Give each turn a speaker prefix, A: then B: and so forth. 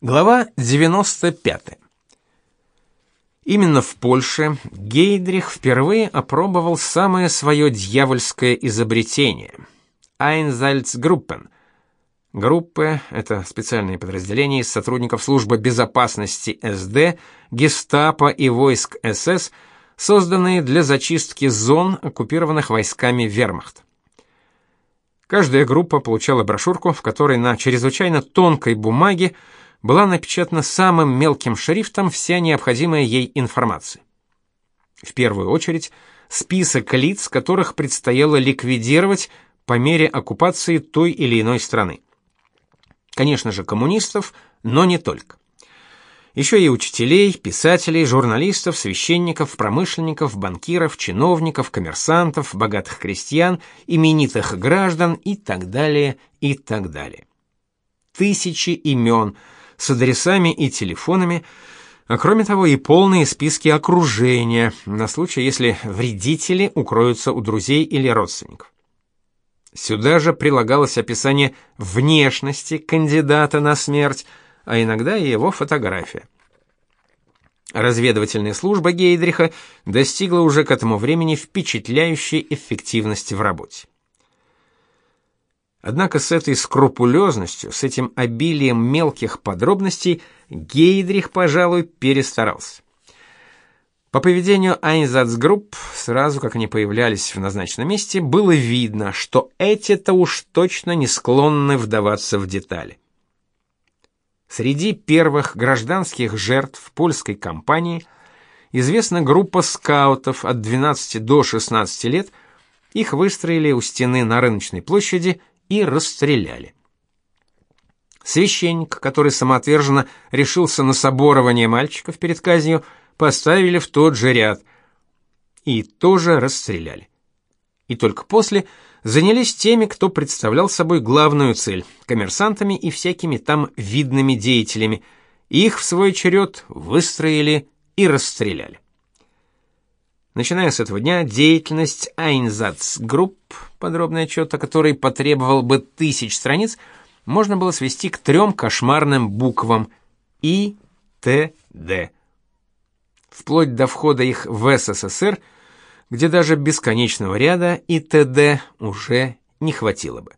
A: Глава 95. Именно в Польше Гейдрих впервые опробовал самое свое дьявольское изобретение Einsatzgruppen. Группы это специальные подразделения из сотрудников службы безопасности СД, Гестапо и войск СС, созданные для зачистки зон, оккупированных войсками Вермахта. Каждая группа получала брошюрку, в которой на чрезвычайно тонкой бумаге была напечатана самым мелким шрифтом вся необходимая ей информация. В первую очередь, список лиц, которых предстояло ликвидировать по мере оккупации той или иной страны. Конечно же, коммунистов, но не только. Еще и учителей, писателей, журналистов, священников, промышленников, банкиров, чиновников, коммерсантов, богатых крестьян, именитых граждан и так далее, и так далее. Тысячи имен – с адресами и телефонами, а кроме того и полные списки окружения на случай, если вредители укроются у друзей или родственников. Сюда же прилагалось описание внешности кандидата на смерть, а иногда и его фотография. Разведывательная служба Гейдриха достигла уже к этому времени впечатляющей эффективности в работе. Однако с этой скрупулезностью, с этим обилием мелких подробностей Гейдрих, пожалуй, перестарался. По поведению Einsatzgrupp, сразу как они появлялись в назначенном месте, было видно, что эти-то уж точно не склонны вдаваться в детали. Среди первых гражданских жертв польской кампании известна группа скаутов от 12 до 16 лет. Их выстроили у стены на рыночной площади и расстреляли. Священник, который самоотверженно решился на соборование мальчиков перед казнью, поставили в тот же ряд и тоже расстреляли. И только после занялись теми, кто представлял собой главную цель коммерсантами и всякими там видными деятелями. Их в свой черед выстроили и расстреляли. Начиная с этого дня, деятельность Einsatzgrupp, подробный отчет о которой потребовал бы тысяч страниц, можно было свести к трем кошмарным буквам И, Т, Д. Вплоть до входа их в СССР, где даже бесконечного ряда и т.д. уже не хватило бы.